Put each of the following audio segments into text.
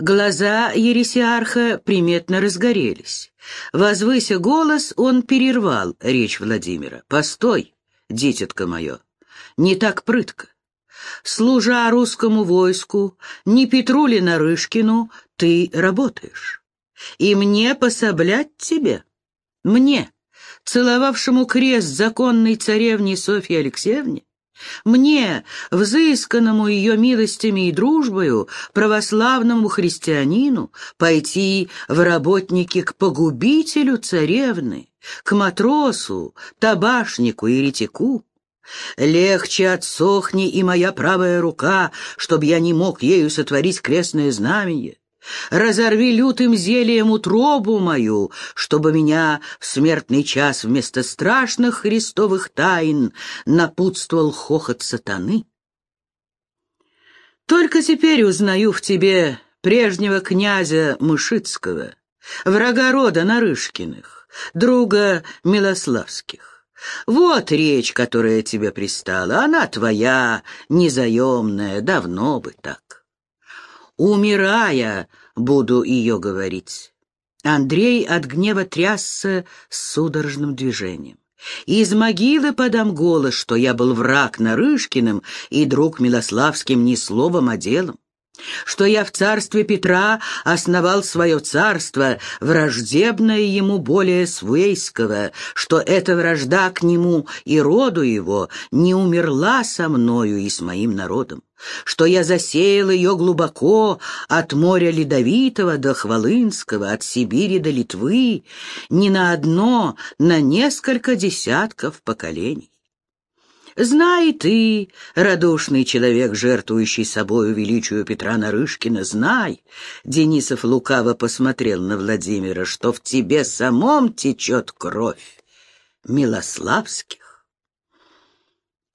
Глаза Ересиарха приметно разгорелись. Возвыся голос, он перервал речь Владимира. «Постой, дитятка мое, не так прытко. Служа русскому войску, не Петру ли Нарышкину, ты работаешь. И мне пособлять тебе, мне, целовавшему крест законной царевне Софье Алексеевне, мне, взысканному ее милостями и дружбою, православному христианину, пойти в работники к погубителю царевны, к матросу, табашнику и ретику? Легче отсохни и моя правая рука, чтоб я не мог ею сотворить крестное знамение. Разорви лютым зельем утробу мою, чтобы меня в смертный час вместо страшных христовых тайн напутствовал хохот сатаны. Только теперь узнаю в тебе прежнего князя Мышицкого, врага рода Нарышкиных, друга Милославских. Вот речь, которая тебе пристала, она твоя, незаемная, давно бы так. Умирая, буду ее говорить. Андрей от гнева трясся с судорожным движением. Из могилы подам голос, что я был враг Нарышкиным и друг Милославским ни словом, а делом что я в царстве Петра основал свое царство, враждебное ему более свейского, что эта вражда к нему и роду его не умерла со мною и с моим народом, что я засеял ее глубоко от моря Ледовитого до Хвалынского, от Сибири до Литвы, не на одно, на несколько десятков поколений. Знай ты, радушный человек, жертвующий собою величию Петра Нарышкина, знай, Денисов лукаво посмотрел на Владимира, что в тебе самом течет кровь Милославских.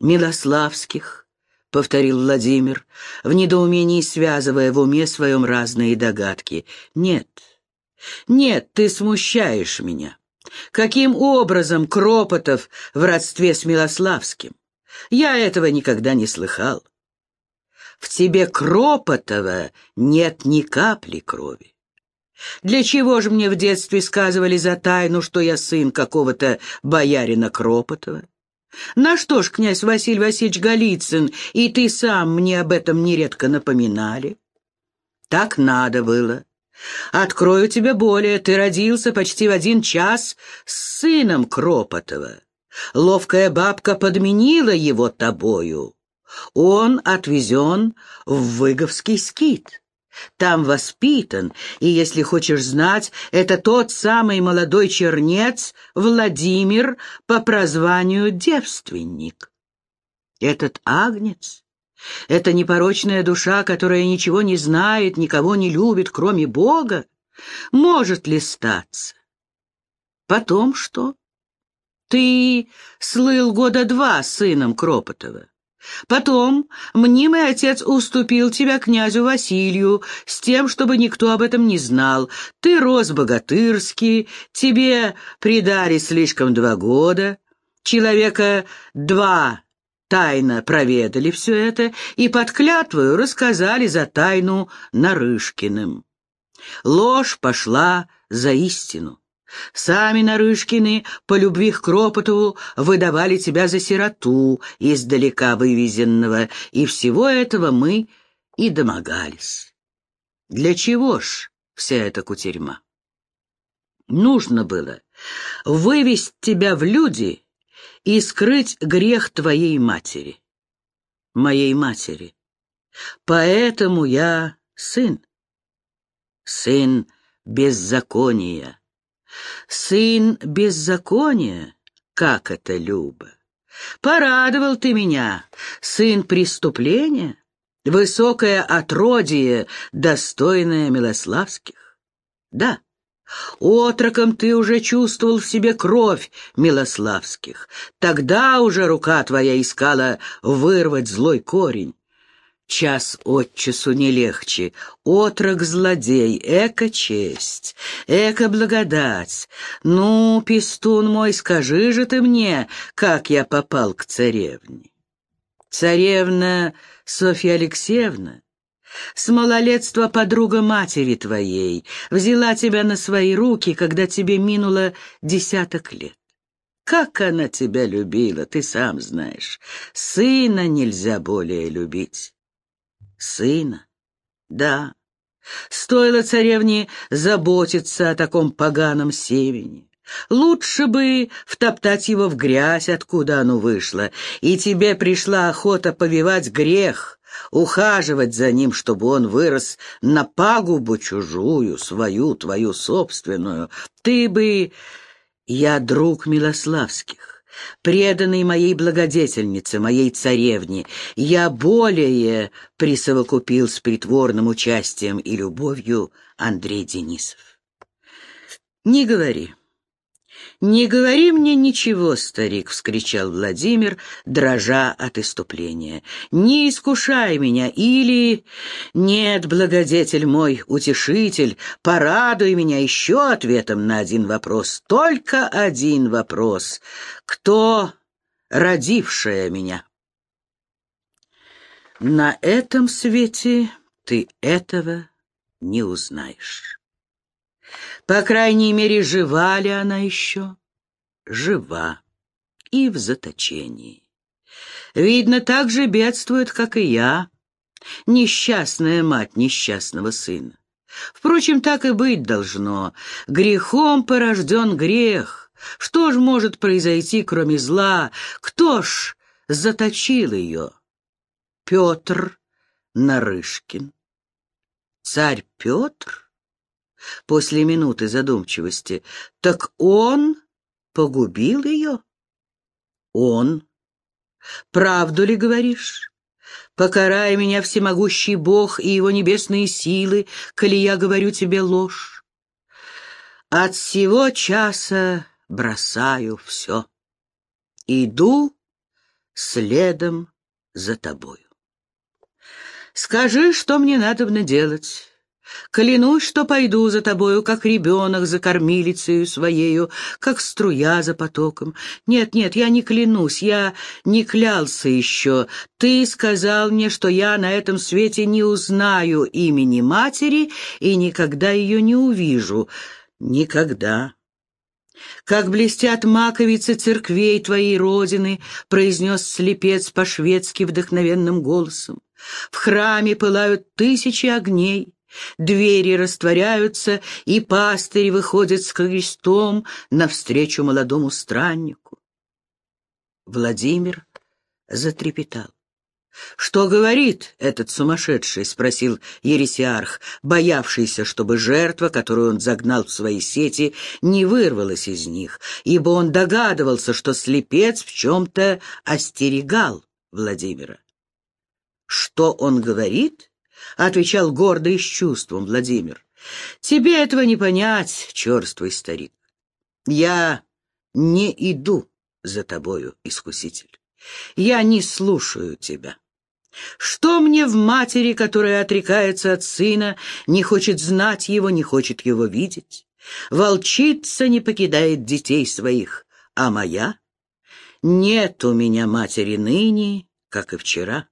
Милославских, — повторил Владимир, в недоумении связывая в уме своем разные догадки. Нет, нет, ты смущаешь меня. Каким образом Кропотов в родстве с Милославским? Я этого никогда не слыхал. В тебе Кропотова нет ни капли крови. Для чего же мне в детстве сказывали за тайну, что я сын какого-то боярина Кропотова? На что ж, князь Василий Васильевич Голицын, и ты сам мне об этом нередко напоминали? Так надо было. Открою тебе более, ты родился почти в один час с сыном Кропотова. Ловкая бабка подменила его тобою. Он отвезен в Выговский скит. Там воспитан, и, если хочешь знать, это тот самый молодой чернец Владимир по прозванию девственник. Этот агнец, эта непорочная душа, которая ничего не знает, никого не любит, кроме Бога, может ли статься? Потом что? Ты слыл года два сыном Кропотова. Потом мнимый отец уступил тебя князю Василию с тем, чтобы никто об этом не знал. Ты рос богатырски, тебе придали слишком два года. Человека два тайно проведали все это и под клятвою рассказали за тайну Нарышкиным. Ложь пошла за истину. Сами Нарышкины, по любви к Кропотову, выдавали тебя за сироту, издалека вывезенного, и всего этого мы и домогались. Для чего ж вся эта кутерьма? Нужно было вывести тебя в люди и скрыть грех твоей матери, моей матери. Поэтому я сын, сын беззакония Сын беззакония, как это, Люба! Порадовал ты меня, сын преступления, высокое отродие, достойное Милославских. Да, отроком ты уже чувствовал в себе кровь Милославских, тогда уже рука твоя искала вырвать злой корень. Час от часу не легче. Отрок-злодей, эко-честь, эко-благодать. Ну, пестун мой, скажи же ты мне, как я попал к царевне. Царевна Софья Алексеевна С малолетства подруга матери твоей взяла тебя на свои руки, когда тебе минуло десяток лет. Как она тебя любила, ты сам знаешь. Сына нельзя более любить. Сына? Да. Стоило царевне заботиться о таком поганом семени. Лучше бы втоптать его в грязь, откуда оно вышло, и тебе пришла охота повивать грех, ухаживать за ним, чтобы он вырос на пагубу чужую, свою, твою собственную. Ты бы... Я друг Милославских, преданный моей благодетельнице, моей царевне. Я более присовокупил с притворным участием и любовью Андрей Денисов. Не говори. «Не говори мне ничего, старик!» — вскричал Владимир, дрожа от иступления. «Не искушай меня или... Нет, благодетель мой, утешитель, порадуй меня еще ответом на один вопрос. Только один вопрос. Кто родившая меня?» «На этом свете ты этого не узнаешь». По крайней мере, жива ли она еще? Жива. И в заточении. Видно, так же бедствует, как и я, несчастная мать несчастного сына. Впрочем, так и быть должно. Грехом порожден грех. Что ж может произойти, кроме зла? Кто ж заточил ее? Петр Нарышкин. Царь Петр? После минуты задумчивости. «Так он погубил ее?» «Он? Правду ли говоришь?» «Покарай меня, всемогущий Бог и его небесные силы, коли я говорю тебе ложь. От сего часа бросаю все. Иду следом за тобою. Скажи, что мне надобно делать». Клянусь, что пойду за тобою, как ребенок за кормилицею своею, как струя за потоком. Нет, нет, я не клянусь, я не клялся еще. Ты сказал мне, что я на этом свете не узнаю имени матери и никогда ее не увижу. Никогда. «Как блестят маковицы церквей твоей родины», — произнес слепец по-шведски вдохновенным голосом. «В храме пылают тысячи огней, Двери растворяются, и пастырь выходит с крестом навстречу молодому страннику. Владимир затрепетал. «Что говорит этот сумасшедший?» — спросил ересиарх, боявшийся, чтобы жертва, которую он загнал в свои сети, не вырвалась из них, ибо он догадывался, что слепец в чем-то остерегал Владимира. «Что он говорит?» — отвечал гордо и с чувством Владимир. «Тебе этого не понять, черствый старик. Я не иду за тобою, искуситель. Я не слушаю тебя. Что мне в матери, которая отрекается от сына, не хочет знать его, не хочет его видеть? Волчица не покидает детей своих, а моя? Нет у меня матери ныне, как и вчера.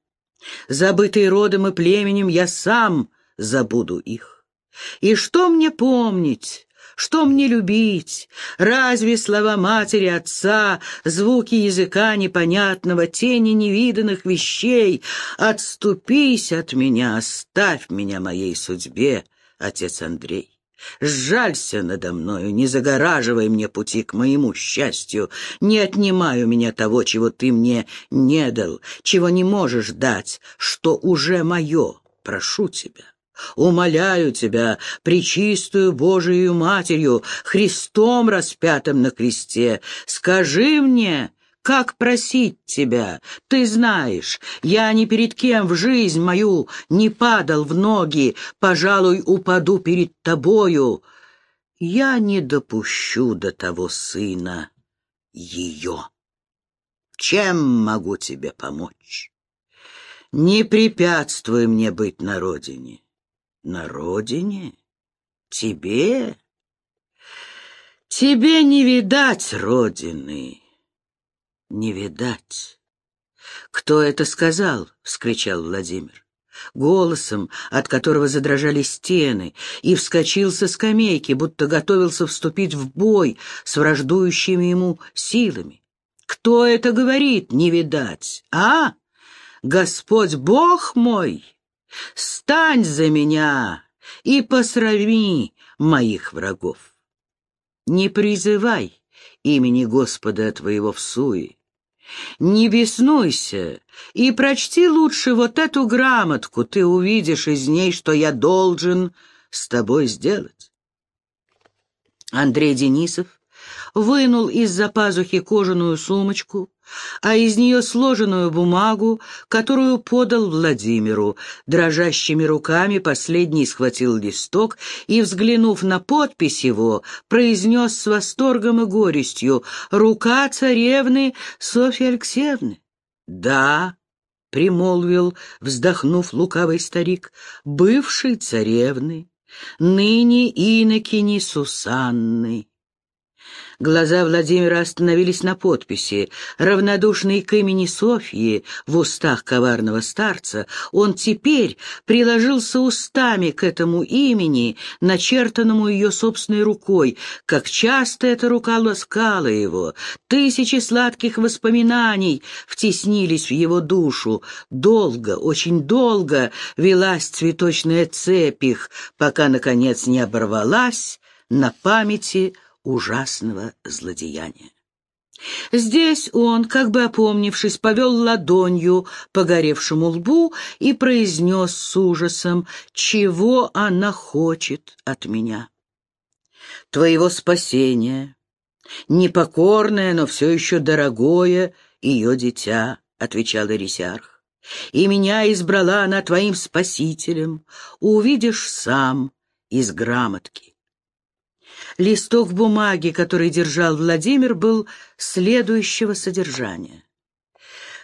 Забытый родом и племенем, я сам забуду их. И что мне помнить, что мне любить? Разве слова матери, отца, звуки языка непонятного, тени невиданных вещей? Отступись от меня, оставь меня моей судьбе, отец Андрей. Сжалься надо мною, не загораживай мне пути к моему счастью, не отнимай у меня того, чего ты мне не дал, чего не можешь дать, что уже мое, прошу тебя. Умоляю тебя, пречистую Божию Матерью, Христом распятым на кресте, скажи мне, как просить тебя? Ты знаешь, я ни перед кем в жизнь мою не падал в ноги, пожалуй, упаду перед тобою. Я не допущу до того сына ее. Чем могу тебе помочь? Не препятствуй мне быть на родине. На родине? Тебе? Тебе не видать родины не видать. «Кто это сказал?» — вскричал Владимир. голосом, от которого задрожали стены, и вскочил со скамейки, будто готовился вступить в бой с враждующими ему силами. «Кто это говорит, не видать, а? Господь Бог мой, стань за меня и посрави моих врагов. Не призывай имени Господа твоего в суе, не беснуйся и прочти лучше вот эту грамотку, ты увидишь из ней, что я должен с тобой сделать. Андрей Денисов вынул из-за пазухи кожаную сумочку, а из нее сложенную бумагу, которую подал Владимиру. Дрожащими руками последний схватил листок и, взглянув на подпись его, произнес с восторгом и горестью «Рука царевны Софьи Алексеевны». «Да», — примолвил, вздохнув лукавый старик, — «бывшей царевны, ныне инокини Сусанны». Глаза Владимира остановились на подписи. Равнодушный к имени Софьи в устах коварного старца, он теперь приложился устами к этому имени, начертанному ее собственной рукой, как часто эта рука ласкала его. Тысячи сладких воспоминаний втеснились в его душу. Долго, очень долго велась цветочная цепь пока, наконец, не оборвалась на памяти ужасного злодеяния. Здесь он, как бы опомнившись, повел ладонью по горевшему лбу и произнес с ужасом, «Чего она хочет от меня?» «Твоего спасения, непокорное, но все еще дорогое ее дитя», — отвечал Эрисиарх. «И меня избрала она твоим спасителем, увидишь сам из грамотки». Листок бумаги, который держал Владимир, был следующего содержания.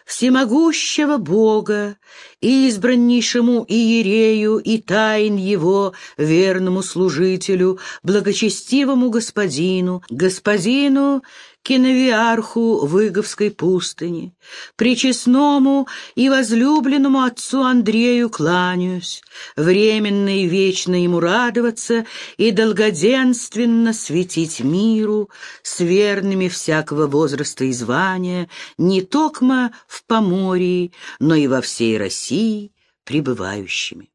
«Всемогущего Бога, избраннейшему Иерею и тайн его, верному служителю, благочестивому господину, господину киновиарху Выговской пустыни, причестному и возлюбленному отцу Андрею кланяюсь, временно и вечно ему радоваться и долгоденственно светить миру с верными всякого возраста и звания, не токмо в Поморье, но и во всей России пребывающими.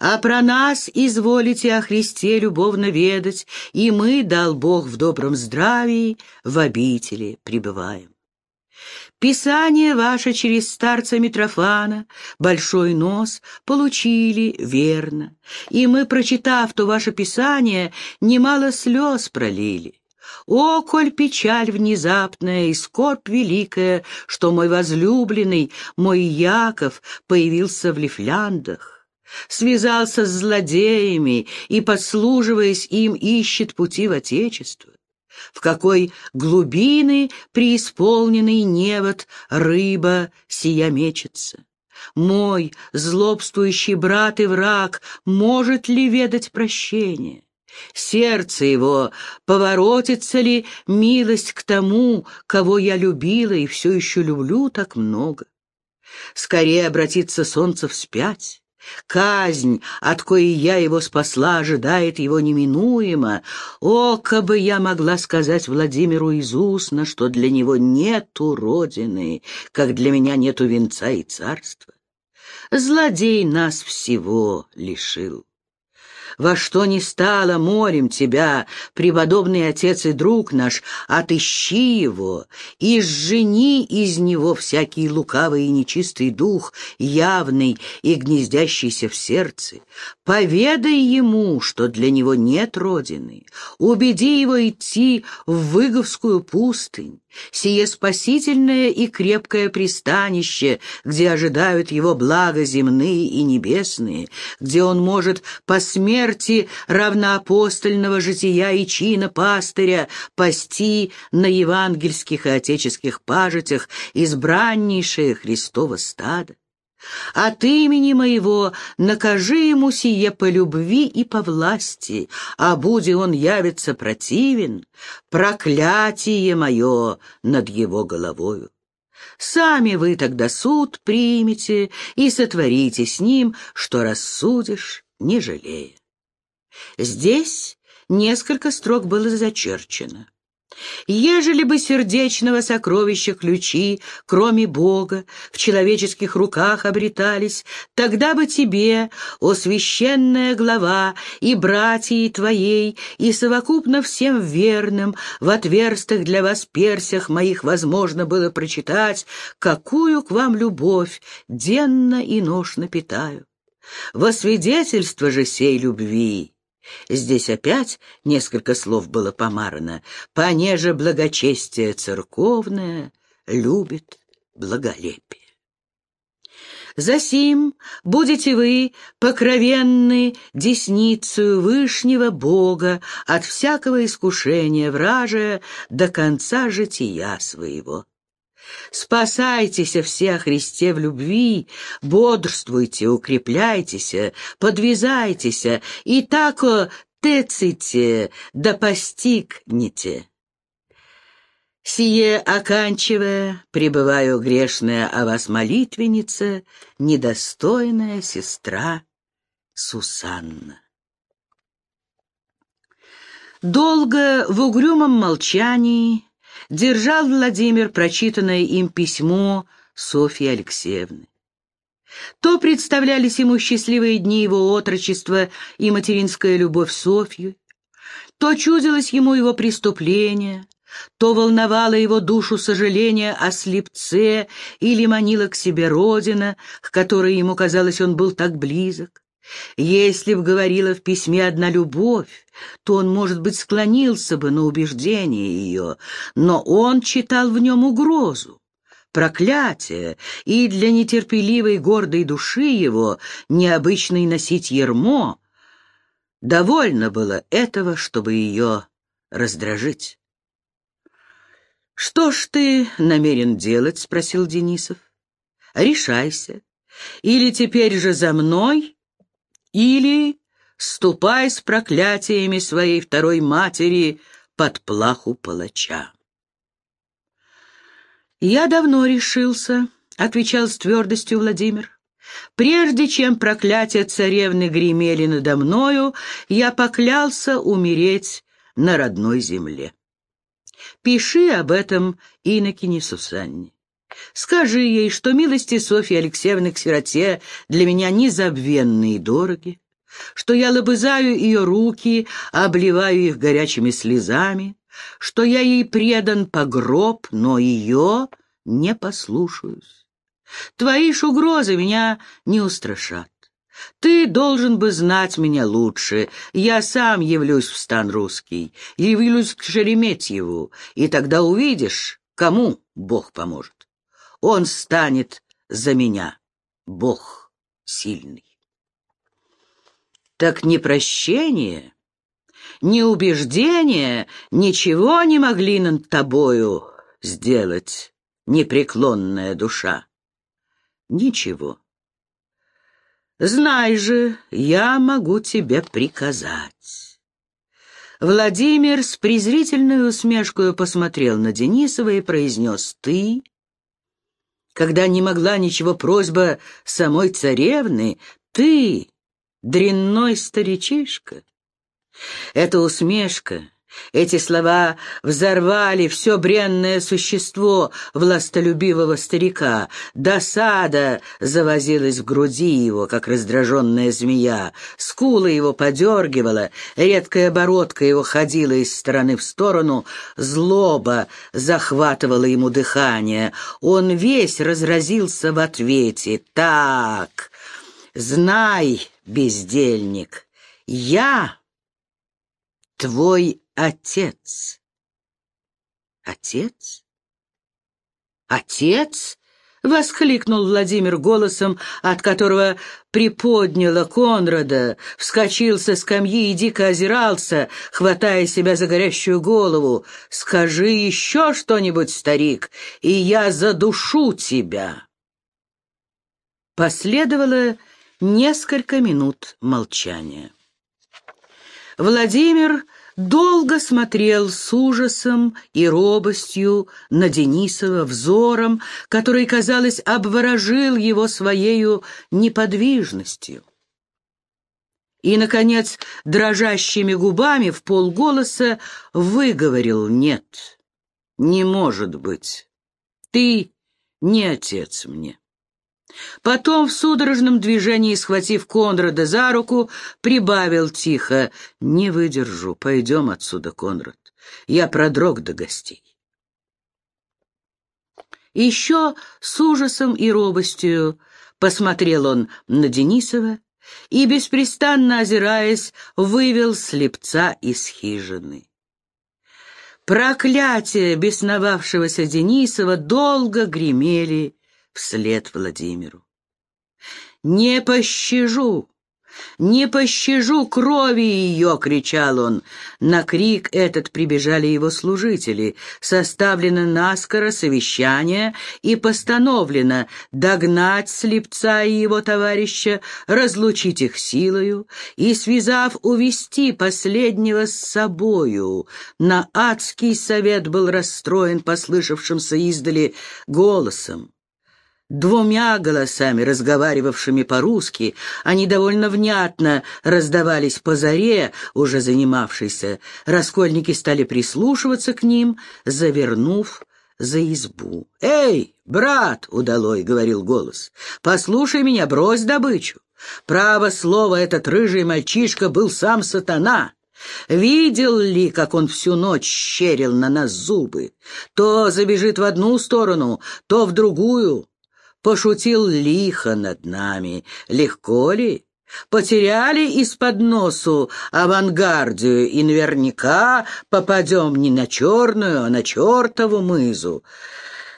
А про нас изволите о Христе любовно ведать, и мы, дал Бог в добром здравии, в обители пребываем. Писание ваше через старца Митрофана, большой нос, получили верно, и мы, прочитав то ваше писание, немало слез пролили. О, коль печаль внезапная и скорбь великая, что мой возлюбленный, мой Яков, появился в Лифляндах связался с злодеями и, подслуживаясь им, ищет пути в Отечество? В какой глубины преисполненный невод рыба сия мечется? Мой злобствующий брат и враг может ли ведать прощение? Сердце его поворотится ли милость к тому, кого я любила и все еще люблю так много? Скорее обратится солнце вспять, Казнь, от коей я его спасла, ожидает его неминуемо. О, кабы я могла сказать Владимиру из устно, что для него нету родины, как для меня нету венца и царства. Злодей нас всего лишил. Во что ни стало, молим тебя, преподобный отец и друг наш, отыщи его и сжени из него всякий лукавый и нечистый дух, явный и гнездящийся в сердце. Поведай ему, что для него нет родины, убеди его идти в Выговскую пустынь, сие спасительное и крепкое пристанище, где ожидают его блага земные и небесные, где он может по смерти равноапостольного жития и чина пастыря пасти на евангельских и отеческих пажитях избраннейшее Христово стадо. От имени моего накажи ему сие по любви и по власти, а буди он явится противен, проклятие мое над его головою. Сами вы тогда суд примете и сотворите с ним, что рассудишь, не жалея. Здесь несколько строк было зачерчено. Ежели бы сердечного сокровища ключи, кроме Бога, в человеческих руках обретались, тогда бы тебе, о священная глава, и братьей твоей, и совокупно всем верным, в отверстых для вас персях моих возможно было прочитать, какую к вам любовь денно и ношно питаю. Во свидетельство же сей любви Здесь опять несколько слов было помарано. «Понеже благочестие церковное любит благолепие». Засим будете вы покровенны десницею Вышнего Бога от всякого искушения вражия до конца жития своего. Спасайтесь все о Христе в любви, бодрствуйте, укрепляйтесь, подвязайтесь, и так теците, да постигнете. Сие оканчивая, пребываю грешная о вас молитвенница, недостойная сестра Сусанна. Долго в угрюмом молчании держал Владимир прочитанное им письмо Софьи Алексеевны. То представлялись ему счастливые дни его отрочества и материнская любовь Софью, то чудилось ему его преступление, то волновало его душу сожаление о слепце или манила к себе родина, к которой ему казалось он был так близок. Если б говорила в письме одна любовь, то он, может быть, склонился бы на убеждение ее, но он читал в нем угрозу, проклятие, и для нетерпеливой гордой души его, необычной носить ермо, довольно было этого, чтобы ее раздражить. «Что ж ты намерен делать?» — спросил Денисов. «Решайся. Или теперь же за мной, или ступай с проклятиями своей второй матери под плаху палача. «Я давно решился», — отвечал с твердостью Владимир. «Прежде чем проклятия царевны гремели надо мною, я поклялся умереть на родной земле. Пиши об этом инокине Сусанне. Скажи ей, что милости Софьи Алексеевны к сироте для меня незабвенны и дороги, что я лобызаю ее руки, обливаю их горячими слезами, что я ей предан по гроб, но ее не послушаюсь. Твои ж угрозы меня не устрашат. Ты должен бы знать меня лучше. Я сам явлюсь в стан русский, явлюсь к Шереметьеву, и тогда увидишь, кому Бог поможет он станет за меня, Бог сильный. Так ни прощение, ни убеждение ничего не могли над тобою сделать, непреклонная душа. Ничего. Знай же, я могу тебе приказать. Владимир с презрительной усмешкой посмотрел на Денисова и произнес «Ты когда не могла ничего просьба самой царевны, ты, дрянной старичишка. Эта усмешка, эти слова взорвали все бренное существо властолюбивого старика. Досада завозилась в груди его, как раздраженная змея. Скула его подергивала, редкая бородка его ходила из стороны в сторону, злоба захватывала ему дыхание. Он весь разразился в ответе. «Так, знай, бездельник, я твой Отец. Отец? Отец? Воскликнул Владимир голосом, от которого приподняло Конрада, вскочил со скамьи и дико озирался, хватая себя за горящую голову. «Скажи еще что-нибудь, старик, и я задушу тебя!» Последовало несколько минут молчания. Владимир долго смотрел с ужасом и робостью на Денисова взором, который, казалось, обворожил его своею неподвижностью. И, наконец, дрожащими губами в полголоса выговорил «нет, не может быть, ты не отец мне». Потом в судорожном движении, схватив Конрада за руку, прибавил тихо «Не выдержу, пойдем отсюда, Конрад, я продрог до гостей». Еще с ужасом и робостью посмотрел он на Денисова и, беспрестанно озираясь, вывел слепца из хижины. Проклятия бесновавшегося Денисова долго гремели вслед Владимиру. «Не пощажу! «Не пощажу крови ее!» — кричал он. На крик этот прибежали его служители. Составлено наскоро совещание и постановлено догнать слепца и его товарища, разлучить их силою и, связав, увести последнего с собою. На адский совет был расстроен послышавшимся издали голосом. Двумя голосами, разговаривавшими по-русски, они довольно внятно раздавались по заре, уже занимавшейся. Раскольники стали прислушиваться к ним, завернув за избу. «Эй, брат!» — удалой, — говорил голос. «Послушай меня, брось добычу. Право слово, этот рыжий мальчишка был сам сатана». Видел ли, как он всю ночь щерил на нас зубы? То забежит в одну сторону, то в другую. Пошутил лихо над нами. Легко ли? Потеряли из-под носу авангардию и наверняка попадем не на черную, а на чертову мызу.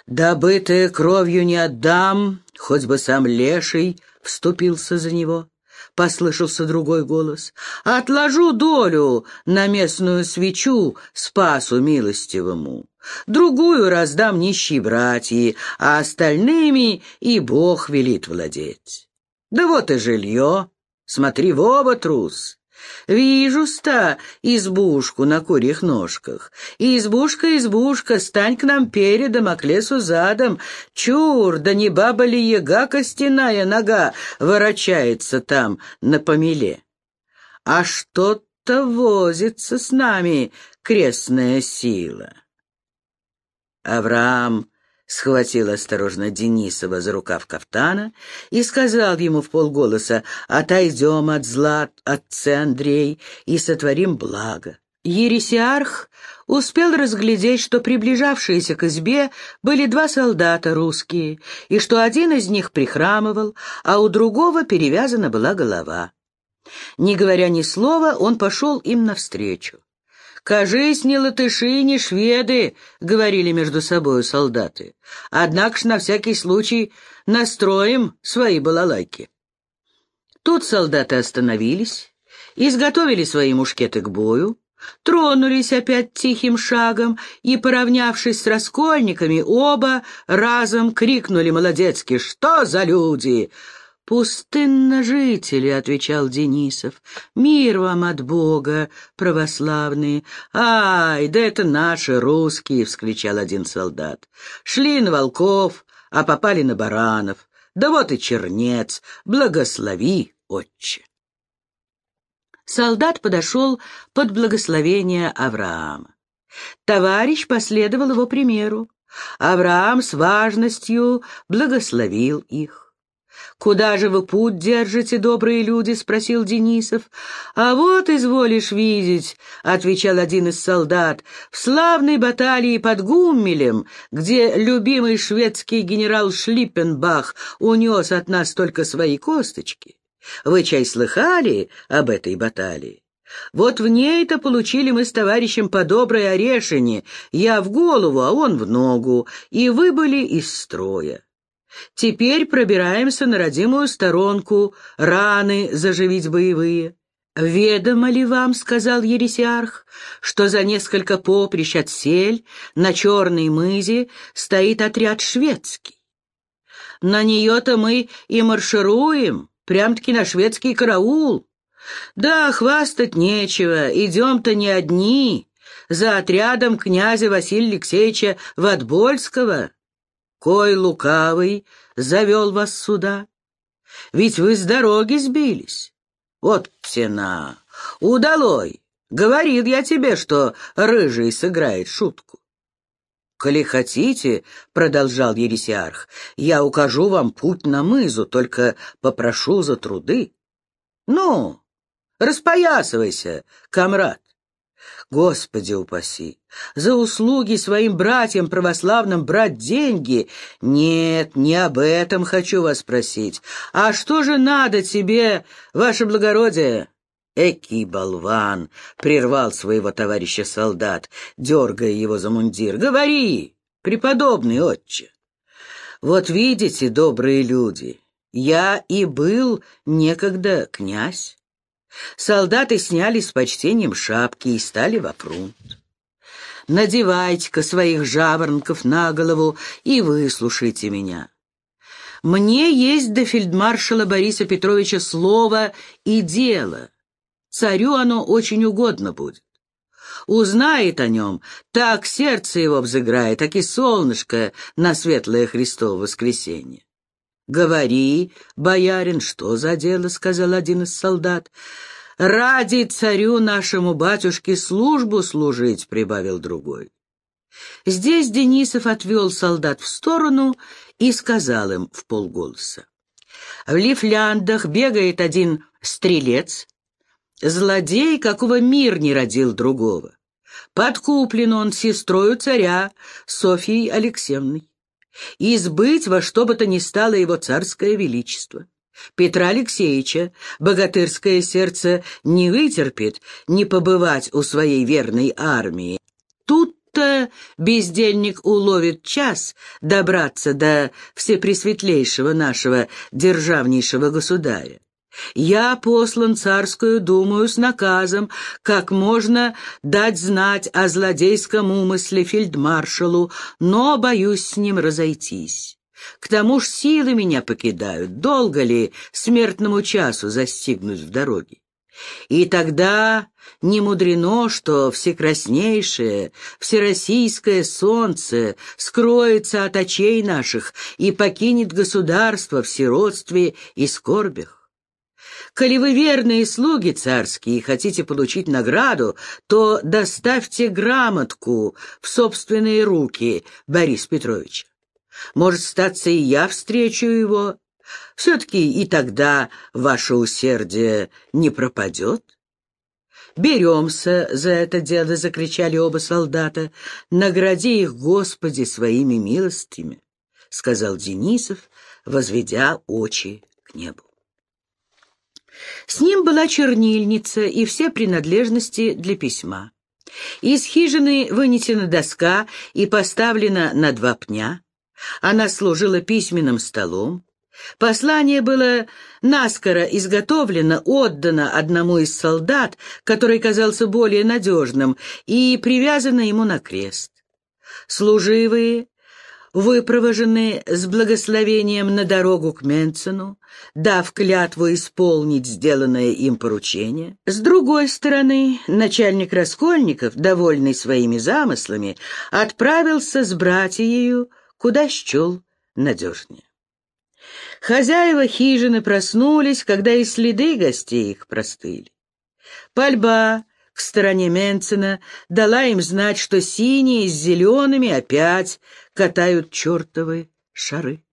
Добытое кровью не отдам, хоть бы сам леший вступился за него. Послышался другой голос. «Отложу долю на местную свечу спасу милостивому». Другую раздам нищие братья, а остальными и Бог велит владеть. Да вот и жилье. Смотри в оба, трус. Вижу-ста избушку на курьих ножках. Избушка, избушка, стань к нам передом, а к лесу задом. Чур, да не баба ли яга костяная нога ворочается там на помеле. А что-то возится с нами крестная сила. Авраам схватил осторожно Денисова за рукав кафтана и сказал ему в полголоса «Отойдем от зла, отце Андрей, и сотворим благо». Ересиарх успел разглядеть, что приближавшиеся к избе были два солдата русские, и что один из них прихрамывал, а у другого перевязана была голова. Не говоря ни слова, он пошел им навстречу. «Кажись, не латыши, не шведы», — говорили между собою солдаты. «Однако ж на всякий случай настроим свои балалайки». Тут солдаты остановились, изготовили свои мушкеты к бою, тронулись опять тихим шагом и, поравнявшись с раскольниками, оба разом крикнули молодецки «Что за люди?» «Пустынножители», — отвечал Денисов, — «мир вам от Бога, православные». «Ай, да это наши русские!» — вскричал один солдат. «Шли на волков, а попали на баранов. Да вот и чернец, благослови, отче». Солдат подошел под благословение Авраама. Товарищ последовал его примеру. Авраам с важностью благословил их. «Куда же вы путь держите, добрые люди?» — спросил Денисов. «А вот изволишь видеть», — отвечал один из солдат, «в славной баталии под Гуммелем, где любимый шведский генерал Шлиппенбах унес от нас только свои косточки. Вы чай слыхали об этой баталии?» Вот в ней-то получили мы с товарищем по доброй орешине, я в голову, а он в ногу, и выбыли из строя. Теперь пробираемся на родимую сторонку, раны заживить боевые. «Ведомо ли вам, — сказал Ересиарх, — что за несколько поприщ от сель на черной мызе стоит отряд шведский? На нее-то мы и маршируем, прям-таки на шведский караул. Да, хвастать нечего, идем-то не одни, за отрядом князя Василия Алексеевича Ватбольского. Кой лукавый завел вас сюда? Ведь вы с дороги сбились. Вот птена, удалой. Говорил я тебе, что рыжий сыграет шутку. «Коли хотите, — продолжал Ересиарх, — я укажу вам путь на мызу, только попрошу за труды. Ну, распоясывайся, комрад. Господи упаси! За услуги своим братьям православным брать деньги? Нет, не об этом хочу вас спросить. А что же надо тебе, ваше благородие?» «Экий болван!» — прервал своего товарища солдат, дергая его за мундир. «Говори, преподобный отче!» «Вот видите, добрые люди, я и был некогда князь. Солдаты сняли с почтением шапки и стали в окрунт. Надевайте-ка своих жаворонков на голову и выслушайте меня. Мне есть до фельдмаршала Бориса Петровича слово и дело. Царю оно очень угодно будет. Узнает о нем, так сердце его взыграет, так и солнышко на светлое Христово воскресенье. «Говори, боярин, что за дело?» — сказал один из солдат. «Ради царю нашему батюшке службу служить», — прибавил другой. Здесь Денисов отвел солдат в сторону и сказал им в полголоса. В Лифляндах бегает один стрелец, злодей, какого мир не родил другого. Подкуплен он сестрою царя Софьей Алексеевной и избыть во что бы то ни стало его царское величество. Петра Алексеевича богатырское сердце не вытерпит не побывать у своей верной армии. Тут-то бездельник уловит час добраться до всепресветлейшего нашего державнейшего государя. Я послан царскую думаю с наказом, как можно дать знать о злодейском умысле фельдмаршалу, но боюсь с ним разойтись. К тому ж силы меня покидают, долго ли смертному часу застигнуть в дороге? И тогда не мудрено, что всекраснейшее, всероссийское солнце скроется от очей наших и покинет государство в сиротстве и скорбях. Коли вы верные слуги царские и хотите получить награду, то доставьте грамотку в собственные руки, Борис Петрович. Может, статься и я встречу его. Все-таки и тогда ваше усердие не пропадет. «Беремся за это дело!» — закричали оба солдата. «Награди их, Господи, своими милостями!» — сказал Денисов, возведя очи к небу. С ним была чернильница и все принадлежности для письма. Из хижины вынесена доска и поставлена на два пня. Она служила письменным столом. Послание было наскоро изготовлено, отдано одному из солдат, который казался более надежным, и привязано ему на крест. Служивые выпровожены с благословением на дорогу к Менцену, дав клятву исполнить сделанное им поручение. С другой стороны, начальник Раскольников, довольный своими замыслами, отправился с братьею, куда счел надежнее. Хозяева хижины проснулись, когда и следы гостей их простыли. Пальба в стороне Менцена дала им знать, что синие с зелеными опять катают чертовы шары.